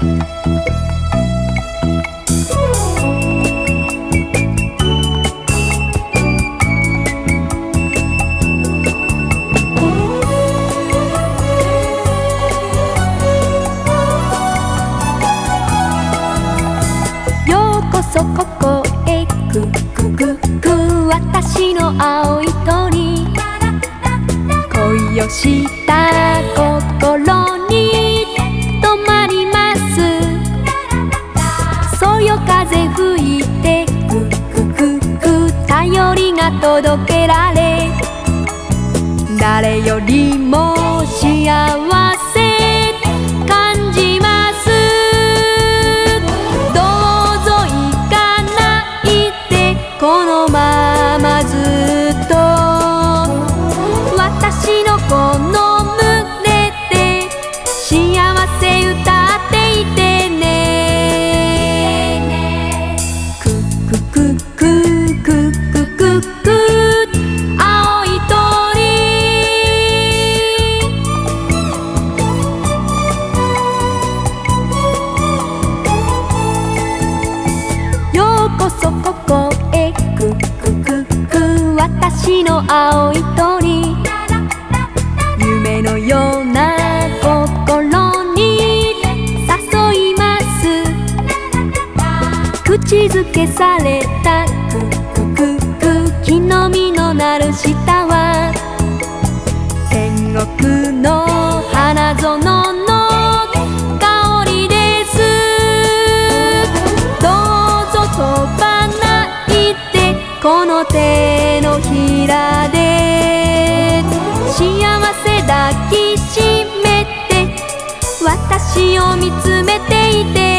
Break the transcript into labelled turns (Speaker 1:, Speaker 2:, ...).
Speaker 1: ようこそここへくくくく私の青い鳥恋をした誰よりも幸せ感じます。どうぞ行かないでこのままずっと。私のこの青い鳥。夢のような心に誘います。口づけされたくくくく木の実のなる下は。天国の花園の香りです。どうぞ飛ばないでこの手私を見つめていて